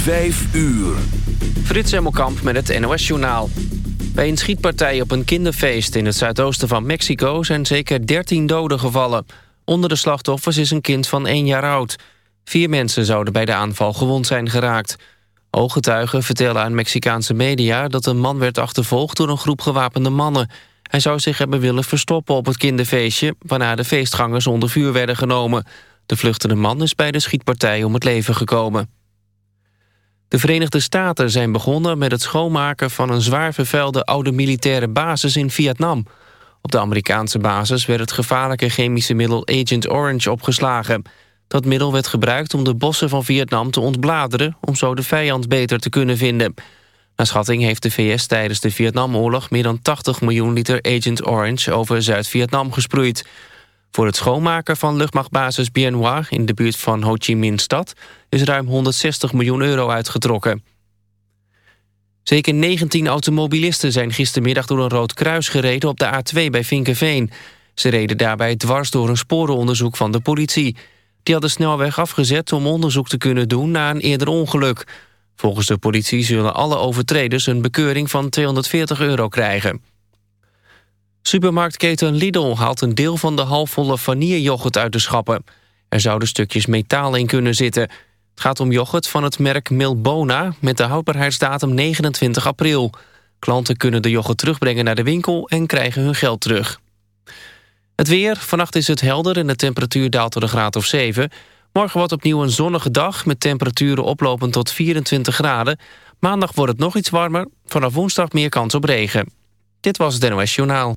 Vijf uur. Frits Emmelkamp met het NOS-journaal. Bij een schietpartij op een kinderfeest in het zuidoosten van Mexico... zijn zeker 13 doden gevallen. Onder de slachtoffers is een kind van 1 jaar oud. Vier mensen zouden bij de aanval gewond zijn geraakt. Ooggetuigen vertellen aan Mexicaanse media... dat een man werd achtervolgd door een groep gewapende mannen. Hij zou zich hebben willen verstoppen op het kinderfeestje... waarna de feestgangers onder vuur werden genomen. De vluchtende man is bij de schietpartij om het leven gekomen. De Verenigde Staten zijn begonnen met het schoonmaken van een zwaar vervuilde oude militaire basis in Vietnam. Op de Amerikaanse basis werd het gevaarlijke chemische middel Agent Orange opgeslagen. Dat middel werd gebruikt om de bossen van Vietnam te ontbladeren... om zo de vijand beter te kunnen vinden. Naar schatting heeft de VS tijdens de Vietnamoorlog... meer dan 80 miljoen liter Agent Orange over Zuid-Vietnam gesproeid. Voor het schoonmaken van luchtmachtbasis Bien Hoa... in de buurt van Ho Chi Minh-stad... is ruim 160 miljoen euro uitgetrokken. Zeker 19 automobilisten zijn gistermiddag door een rood kruis gereden... op de A2 bij Vinkenveen. Ze reden daarbij dwars door een sporenonderzoek van de politie. Die had de snelweg afgezet om onderzoek te kunnen doen... na een eerder ongeluk. Volgens de politie zullen alle overtreders een bekeuring van 240 euro krijgen. Supermarktketen Lidl haalt een deel van de halfvolle vanillejoghurt uit de schappen. Er zouden stukjes metaal in kunnen zitten. Het gaat om yoghurt van het merk Milbona met de houdbaarheidsdatum 29 april. Klanten kunnen de yoghurt terugbrengen naar de winkel en krijgen hun geld terug. Het weer, vannacht is het helder en de temperatuur daalt tot een graad of 7. Morgen wordt opnieuw een zonnige dag met temperaturen oplopend tot 24 graden. Maandag wordt het nog iets warmer, vanaf woensdag meer kans op regen. Dit was het NOS Journaal.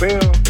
Bill.